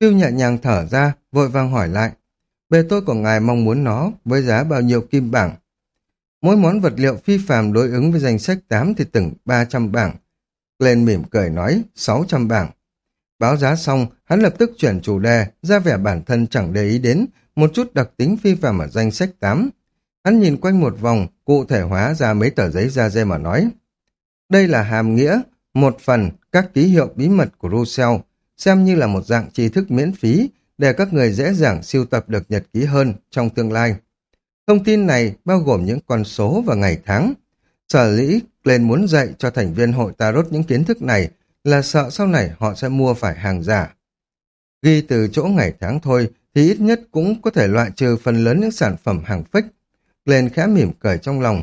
Phiêu nhẹ nhàng thở ra, vội vàng hỏi lại. Bề tôi của ngài mong muốn nó với giá bao nhiêu kim bảng? Mỗi món vật liệu phi phàm đối ứng với danh sách 8 thì từng 300 bảng. Lên mỉm cười nói 600 bảng. Báo giá xong, hắn lập tức chuyển chủ đề, ra vẻ bản thân chẳng để ý đến một chút đặc tính phi phàm ở danh sách 8. Hắn nhìn quanh một vòng, cụ thể hóa ra mấy tờ giấy da dê mà nói. Đây là hàm nghĩa, một phần các ký hiệu bí mật của Russell, xem như là một dạng tri thức miễn phí để các người dễ dàng siêu tập được nhật ký hơn trong tương lai. Thông tin này bao gồm những con số và ngày tháng. Sở lý lên muốn dạy cho thành viên hội Tarot những kiến thức này là sợ sau này họ sẽ mua phải hàng giả. Ghi từ chỗ ngày tháng thôi thì ít nhất cũng có thể loại trừ phần lớn những sản phẩm hàng fake. Lên khẽ mỉm cười trong lòng.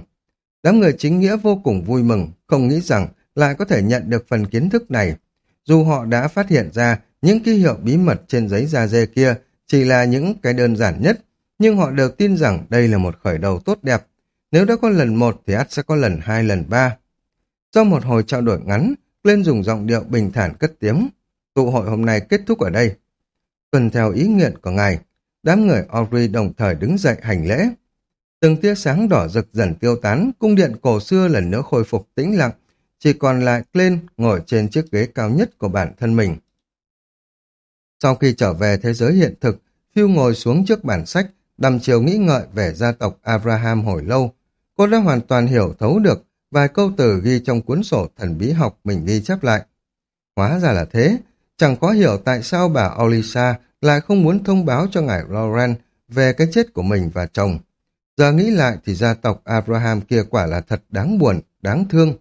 Đám người chính nghĩa vô cùng vui mừng, không nghĩ rằng lại có thể nhận được phần kiến thức này. Dù họ đã phát hiện ra những ký hiệu bí mật trên giấy da dê kia chỉ là những cái đơn giản nhất, nhưng họ đều tin rằng đây là một khởi đầu tốt đẹp. Nếu đã có lần một thì ắt sẽ có lần hai, lần ba. Sau một hồi trao đổi ngắn, lên dùng giọng điệu bình thản cất tiếng. Tụ hội hôm nay kết thúc ở đây. Tuần theo ý nguyện của ngài, đám người Audrey đồng thời đứng dậy hành lễ. Từng tia sáng đỏ rực dần tiêu tán, cung điện cổ xưa lần nữa khôi phục tĩnh lặng, chỉ còn lại lên ngồi trên chiếc ghế cao nhất của bản thân mình. Sau khi trở về thế giới hiện thực, Phil ngồi xuống trước bản sách, đầm chiều nghĩ ngợi về gia tộc Abraham hồi lâu. Cô đã hoàn toàn hiểu thấu được vài câu từ ghi trong cuốn sổ thần bí học mình ghi chép lại. Hóa ra là thế, chẳng có hiểu tại sao bà Olisa lại không muốn thông báo cho ngài Laurent về cái chết của mình và chồng. Giờ nghĩ lại thì gia tộc Abraham kia quả là thật đáng buồn, đáng thương.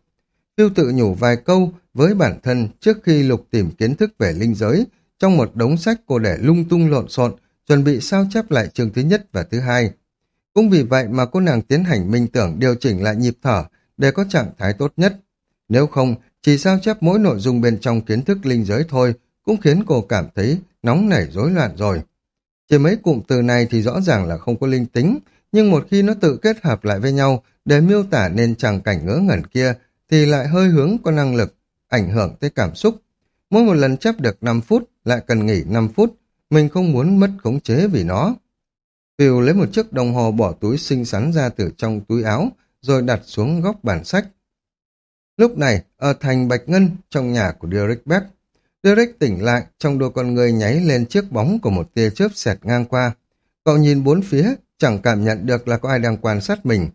Phiêu tự nhủ vài câu với bản thân trước khi lục tìm kiến thức về linh giới trong một đống sách cô để lung tung lộn xộn, chuẩn bị sao chép lại chương thứ nhất và thứ hai. Cũng vì vậy mà cô nàng tiến hành minh tưởng điều chỉnh lại nhịp thở để có trạng thái tốt nhất. Nếu không, chỉ sao chép mỗi nội dung bên trong kiến thức linh giới thôi cũng khiến cô cảm thấy nóng nảy rối loạn rồi. Chỉ mấy cụm từ này thì rõ ràng là không có linh tính, nhưng một khi nó tự kết hợp lại với nhau để miêu tả nên tràng cảnh ngỡ ngẩn kia thì lại hơi hướng có năng lực, ảnh hưởng tới cảm xúc. Mỗi một lần chép được 5 phút lại cần nghỉ 5 phút, mình không muốn mất khống chế vì nó. Phiêu lấy một chiếc đồng hồ bỏ túi xinh xắn ra từ trong túi áo, rồi đặt xuống góc bản sách. Lúc này, ở thành Bạch Ngân, trong nhà của Derek Beck, Derek tỉnh lại, trong đôi con người nháy lên chiếc bóng của một tia chớp xẹt ngang qua. Cậu nhìn bốn phía, chẳng cảm nhận được là có ai đang quan sát mình,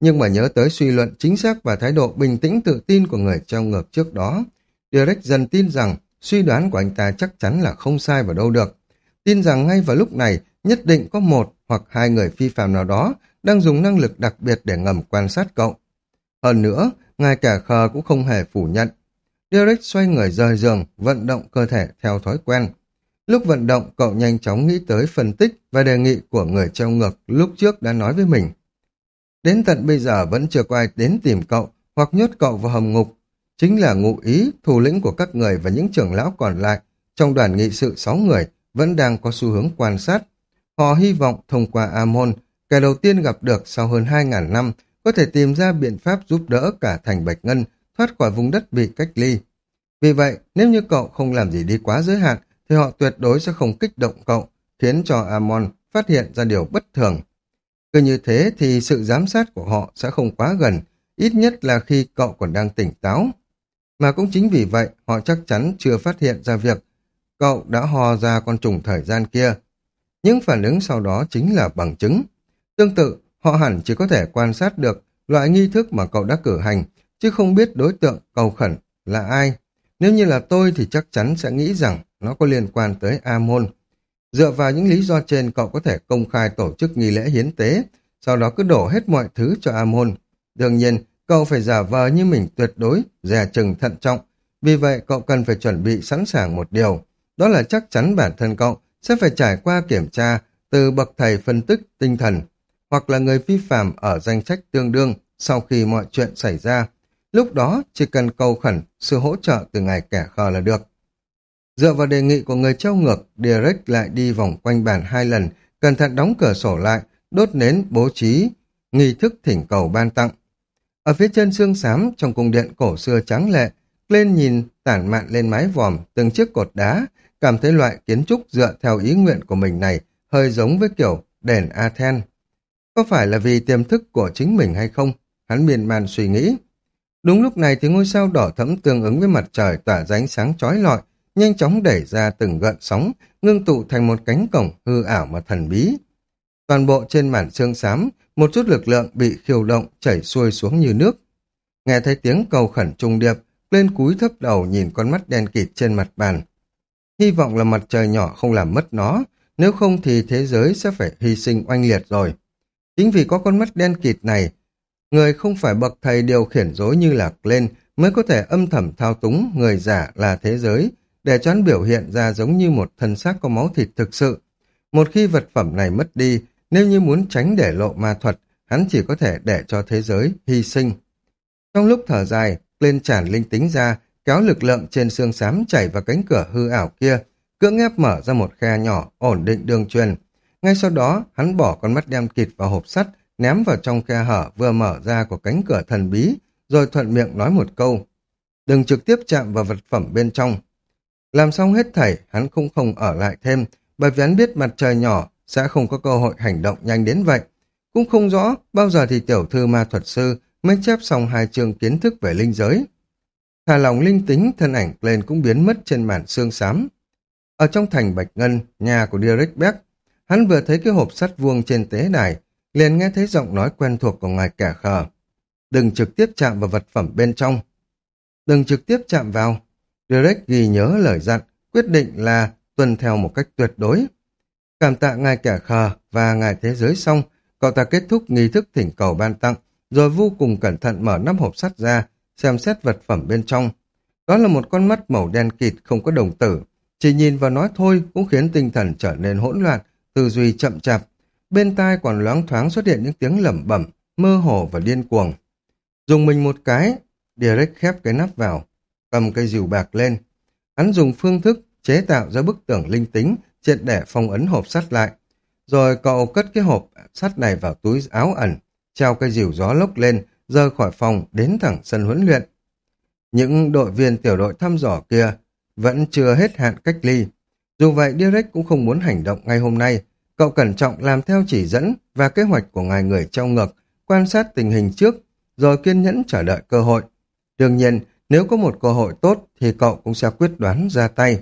nhưng mà nhớ tới suy luận chính xác và thái độ bình tĩnh tự tin của người trong ngược trước đó. Derek dần tin rằng suy đoán của anh ta chắc chắn là không sai vào đâu được. Tin rằng ngay vào lúc này nhất định có một hoặc hai người phi phạm nào đó đang dùng năng lực đặc biệt để ngầm quan sát cậu. Hơn nữa, ngài cả khờ cũng không hề phủ nhận. Derek xoay người rời giường, vận động cơ thể theo thói quen. Lúc vận động, cậu nhanh chóng nghĩ tới phân tích và đề nghị của người treo ngược lúc trước đã nói với mình. Đến tận bây giờ vẫn chưa có ai đến tìm cậu hoặc nhốt cậu vào hầm ngục. Chính là ngụ ý, thủ lĩnh của các người và những trưởng lão còn lại trong đoàn nghị sự sáu người vẫn đang có xu hướng quan sát. Họ hy vọng thông qua Amon, kẻ đầu tiên gặp được sau hơn 2.000 năm, có thể tìm ra biện pháp giúp đỡ cả thành Bạch Ngân thoát khỏi vùng đất bị cách ly. Vì vậy, nếu như cậu không làm gì đi quá giới hạn, thì họ tuyệt đối sẽ không kích động cậu, khiến cho Amon phát hiện ra điều bất thường. Cứ như thế thì sự giám sát của họ sẽ không quá gần, ít nhất là khi cậu còn đang tỉnh táo. Mà cũng chính vì vậy, họ chắc chắn chưa phát hiện ra việc cậu đã hò ra con trùng thời gian kia Những phản ứng sau đó chính là bằng chứng. Tương tự, họ hẳn chỉ có thể quan sát được loại nghi thức mà cậu đã cử hành, chứ không biết đối tượng cầu khẩn là ai. Nếu như là tôi thì chắc chắn sẽ nghĩ rằng nó có liên quan tới A-môn. Dựa vào những lý do trên cậu có thể công khai tổ chức nghi lễ hiến tế, sau đó cứ đổ hết mọi thứ cho A-môn. Đương nhiên, cậu phải giả vờ như mình tuyệt đối, dè chừng thận trọng. Vì vậy cậu cần phải chuẩn bị sẵn sàng một điều, đó là chắc chắn bản thân cậu sẽ phải trải qua kiểm tra từ bậc thầy phân tích tinh thần, hoặc là người vi phạm ở danh sách tương đương sau khi mọi chuyện xảy ra. Lúc đó chỉ cần cầu khẩn sự hỗ trợ từ ngài kẻ khờ là được. Dựa vào đề nghị của người trao ngược, Derek lại đi vòng quanh bàn hai lần, cẩn thận đóng cửa sổ lại, đốt nến bố trí, nghi thức thỉnh cầu ban tặng. Ở phía chân xương xám trong cung điện cổ xưa trắng lệ, lên nhìn tản mạn lên mái vòm từng chiếc cột đá, cảm thấy loại kiến trúc dựa theo ý nguyện của mình này hơi giống với kiểu đền Athens. Có phải là vì tiềm thức của chính mình hay không? Hắn miên man suy nghĩ. Đúng lúc này thì ngôi sao đỏ thẫm tương ứng với mặt trời tỏa ra ánh sáng chói lọi, nhanh chóng đẩy ra từng gợn sóng, ngưng tụ thành một cánh cổng hư ảo mà thần bí. Toàn bộ trên màn xương xám, một chút lực lượng bị khiêu động chảy xuôi xuống như nước. Nghe thấy tiếng cầu khẩn trung điệp, lên cúi thấp đầu nhìn con mắt đen kịt trên mặt bàn. Hy vọng là mặt trời nhỏ không làm mất nó, nếu không thì thế giới sẽ phải hy sinh oanh liệt rồi. Chính vì có con mắt đen kịt này, người không phải bậc thầy điều khiển dối như là lên mới có thể âm thầm thao túng người giả là thế giới, để cho hắn biểu hiện ra giống như một thân xác có máu thịt thực sự. Một khi vật phẩm này mất đi, nếu như muốn tránh để lộ ma thuật, hắn chỉ có thể để cho thế giới hy sinh. Trong lúc thở dài, lên tràn linh tính ra, kéo lực lượng trên xương xám chảy vào cánh cửa hư ảo kia, cưỡng ép mở ra một khe nhỏ, ổn định đường truyền. Ngay sau đó, hắn bỏ con mắt đen kịt vào hộp sắt, ném vào trong khe hở vừa mở ra của cánh cửa thần bí, rồi thuận miệng nói một câu. Đừng trực tiếp chạm vào vật phẩm bên trong. Làm xong hết thảy, hắn cũng không ở lại thêm, bởi vì hắn biết mặt trời nhỏ sẽ không có cơ hội hành động nhanh đến vậy. Cũng không rõ bao giờ thì tiểu thư ma thuật sư mới chép xong hai chương kiến thức về linh giới. Thả lòng linh tính, thân ảnh lên cũng biến mất trên màn xương xám. Ở trong thành Bạch Ngân, nhà của Derek Beck, hắn vừa thấy cái hộp sắt vuông trên tế đài, liền nghe thấy giọng nói quen thuộc của ngài kẻ khờ. Đừng trực tiếp chạm vào vật phẩm bên trong. Đừng trực tiếp chạm vào. Derek ghi nhớ lời dặn, quyết định là tuân theo một cách tuyệt đối. Cảm tạ ngài kẻ khờ và ngài thế giới xong, cậu ta kết thúc nghi thức thỉnh cầu ban tặng, rồi vô cùng cẩn thận mở nắp hộp sắt ra, xem xét vật phẩm bên trong. Đó là một con mắt màu đen kịt không có đồng tử. Chỉ nhìn và nói thôi cũng khiến tinh thần trở nên hỗn loạn, tư duy chậm chạp. Bên tai còn loáng thoáng xuất hiện những tiếng lẩm bẩm, mơ hồ và điên cuồng. Dùng mình một cái, Derek khép cái nắp vào, cầm cây dìu bạc lên. Hắn dùng phương thức chế tạo ra bức tường linh tính, triệt để phong ấn hộp sắt lại. Rồi cậu cất cái hộp sắt này vào túi áo ẩn, treo cây dìu gió lốc lên, rời khỏi phòng đến thẳng sân huấn luyện. Những đội viên tiểu đội thăm dò kia vẫn chưa hết hạn cách ly. Dù vậy, Direct cũng không muốn hành động ngay hôm nay. Cậu cẩn trọng làm theo chỉ dẫn và kế hoạch của ngài người trong ngực, quan sát tình hình trước, rồi kiên nhẫn chờ đợi cơ hội. Đương nhiên, nếu có một cơ hội tốt thì cậu cũng sẽ quyết đoán ra tay.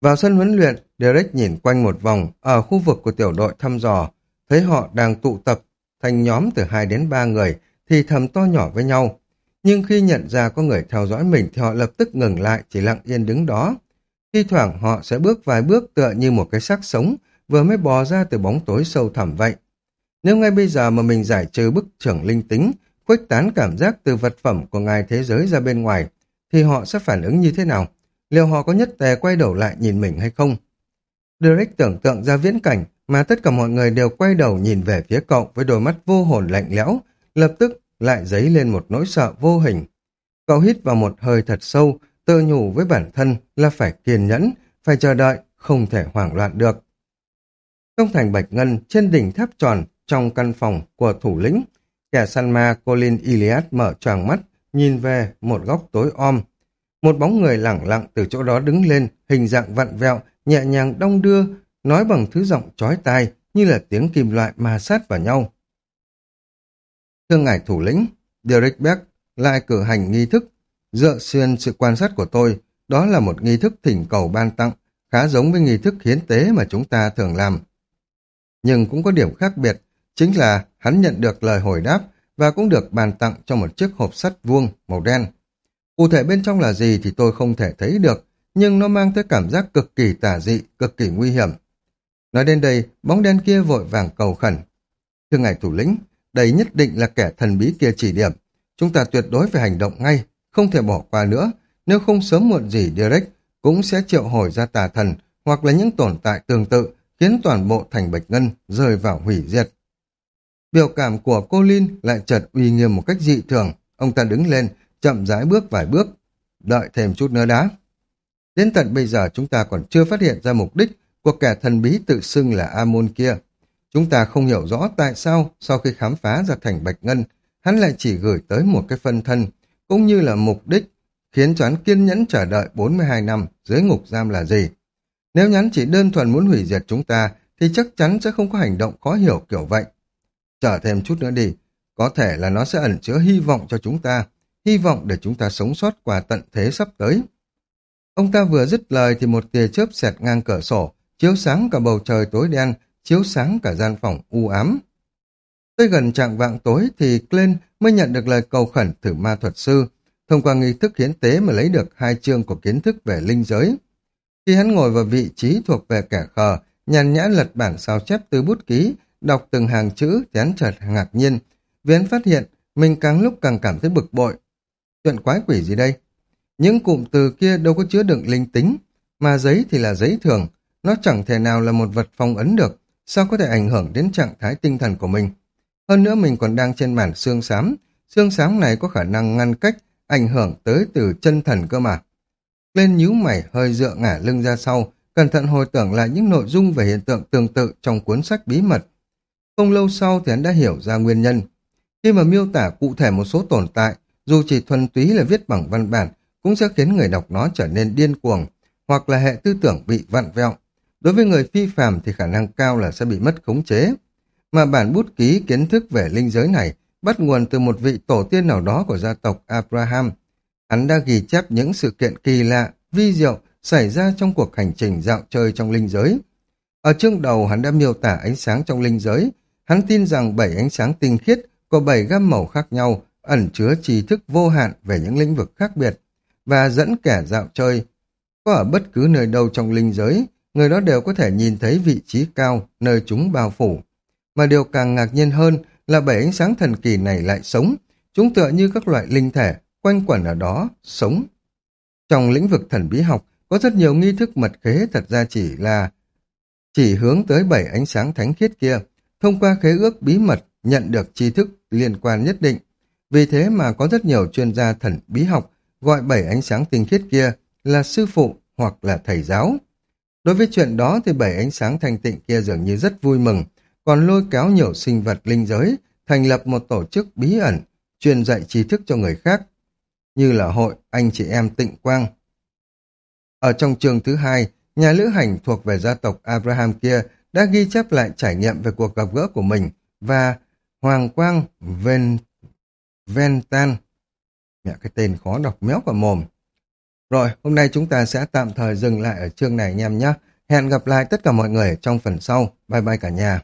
Vào sân huấn luyện, Derek nhìn quanh một vòng ở khu vực của tiểu đội thăm dò, thấy họ đang tụ tập thành nhóm từ 2 đến 3 người, thì thầm to nhỏ với nhau. Nhưng khi nhận ra có người theo dõi mình thì họ lập tức ngừng lại, chỉ lặng yên đứng đó. khi thoảng họ sẽ bước vài bước tựa như một cái xác sống, vừa mới bò ra từ bóng tối sâu thẳm vậy. Nếu ngay bây giờ mà mình giải trừ bức trưởng linh tính, khuếch tán cảm giác từ vật phẩm của ngài thế giới ra bên ngoài, thì họ sẽ phản ứng như thế nào? Liệu họ có nhất tề quay đầu lại nhìn mình hay không? Derek tưởng tượng ra viễn cảnh mà tất cả mọi người đều quay đầu nhìn về phía cậu với đôi mắt vô hồn lạnh lẽo, lập tức lại dấy lên một nỗi sợ vô hình. Cậu hít vào một hơi thật sâu, tự nhủ với bản thân là phải kiên nhẫn, phải chờ đợi, không thể hoảng loạn được. Trong thành Bạch Ngân, trên đỉnh tháp tròn, trong căn phòng của thủ lĩnh, kẻ săn ma Colin Iliad mở choàng mắt, nhìn về một góc tối om. Một bóng người lẳng lặng từ chỗ đó đứng lên, hình dạng vặn vẹo, nhẹ nhàng đong đưa, nói bằng thứ giọng chói tai như là tiếng kim loại ma sát vào nhau. Thưa ngài thủ lĩnh, Derek Beck lại cử hành nghi thức. Dựa xuyên sự quan sát của tôi, đó là một nghi thức thỉnh cầu ban tặng, khá giống với nghi thức hiến tế mà chúng ta thường làm. Nhưng cũng có điểm khác biệt, chính là hắn nhận được lời hồi đáp và cũng được bàn tặng cho một chiếc hộp sắt vuông màu đen. Cụ thể bên trong là gì thì tôi không thể thấy được, nhưng nó mang tới cảm giác cực kỳ tà dị, cực kỳ nguy hiểm. Nói đến đây, bóng đen kia vội vàng cầu khẩn. Thưa ngài thủ lĩnh, đây nhất định là kẻ thần bí kia chỉ điểm. Chúng ta tuyệt đối phải hành động ngay, không thể bỏ qua nữa. Nếu không sớm muộn gì Direct cũng sẽ triệu hồi ra tà thần hoặc là những tồn tại tương tự khiến toàn bộ thành Bạch Ngân rơi vào hủy diệt. Biểu cảm của cô Linh lại chợt uy nghiêm một cách dị thường. Ông ta đứng lên, chậm rãi bước vài bước. Đợi thêm chút nữa đã. Đến tận bây giờ chúng ta còn chưa phát hiện ra mục đích của kẻ thần bí tự xưng là Amon kia. Chúng ta không hiểu rõ tại sao sau khi khám phá ra thành Bạch Ngân, hắn lại chỉ gửi tới một cái phân thân, cũng như là mục đích khiến cho hắn kiên nhẫn chờ đợi 42 năm dưới ngục giam là gì. Nếu nhắn chỉ đơn thuần muốn hủy diệt chúng ta, thì chắc chắn sẽ không có hành động khó hiểu kiểu vậy. Chờ thêm chút nữa đi, có thể là nó sẽ ẩn chứa hy vọng cho chúng ta, hy vọng để chúng ta sống sót qua tận thế sắp tới. Ông ta vừa dứt lời thì một tia chớp xẹt ngang cửa sổ, chiếu sáng cả bầu trời tối đen, chiếu sáng cả gian phòng u ám. Tới gần trạng vạng tối thì Glenn mới nhận được lời cầu khẩn thử ma thuật sư, thông qua nghi thức hiến tế mà lấy được hai chương của kiến thức về linh giới. Khi hắn ngồi vào vị trí thuộc về kẻ khờ, nhàn nhã lật bản sao chép từ bút ký, đọc từng hàng chữ, thì hắn chợt ngạc nhiên. Vì hắn phát hiện, mình càng lúc càng cảm thấy bực bội. Chuyện quái quỷ gì đây? Những cụm từ kia đâu có chứa đựng linh tính, mà giấy thì là giấy thường, nó chẳng thể nào là một vật phong ấn được, sao có thể ảnh hưởng đến trạng thái tinh thần của mình. Hơn nữa mình còn đang trên màn xương xám, xương xám này có khả năng ngăn cách, ảnh hưởng tới từ chân thần cơ mà. Lên nhíu mày hơi dựa ngả lưng ra sau, cẩn thận hồi tưởng lại những nội dung về hiện tượng tương tự trong cuốn sách bí mật. Không lâu sau thì hắn đã hiểu ra nguyên nhân. Khi mà miêu tả cụ thể một số tồn tại, dù chỉ thuần túy là viết bằng văn bản, cũng sẽ khiến người đọc nó trở nên điên cuồng, hoặc là hệ tư tưởng bị vặn vẹo. Đối với người phi phàm thì khả năng cao là sẽ bị mất khống chế. Mà bản bút ký kiến thức về linh giới này bắt nguồn từ một vị tổ tiên nào đó của gia tộc Abraham. Hắn đã ghi chép những sự kiện kỳ lạ, vi diệu xảy ra trong cuộc hành trình dạo chơi trong linh giới. Ở chương đầu hắn đã miêu tả ánh sáng trong linh giới. Hắn tin rằng bảy ánh sáng tinh khiết có bảy gam màu khác nhau, ẩn chứa trí thức vô hạn về những lĩnh vực khác biệt, và dẫn kẻ dạo chơi. Có ở bất cứ nơi đâu trong linh giới, người đó đều có thể nhìn thấy vị trí cao nơi chúng bao phủ. Mà điều càng ngạc nhiên hơn là bảy ánh sáng thần kỳ này lại sống, chúng tựa như các loại linh thể, quanh quẩn ở đó, sống. Trong lĩnh vực thần bí học, có rất nhiều nghi thức mật khế thật ra chỉ là chỉ hướng tới bảy ánh sáng thánh khiết kia, thông qua khế ước bí mật nhận được tri thức liên quan nhất định. Vì thế mà có rất nhiều chuyên gia thần bí học gọi bảy ánh sáng tinh khiết kia là sư phụ hoặc là thầy giáo. Đối với chuyện đó thì bảy ánh sáng thanh tịnh kia dường như rất vui mừng, còn lôi kéo nhiều sinh vật linh giới, thành lập một tổ chức bí ẩn, truyền dạy tri thức cho người khác, như là hội anh chị em tịnh quang. Ở trong trường thứ hai, nhà lữ hành thuộc về gia tộc Abraham kia đã ghi chép lại trải nghiệm về cuộc gặp gỡ của mình và Hoàng Quang Ven... Ventan. Mẹ cái tên khó đọc méo cả mồm. Rồi, hôm nay chúng ta sẽ tạm thời dừng lại ở chương này anh em nhé. Hẹn gặp lại tất cả mọi người trong phần sau. Bye bye cả nhà.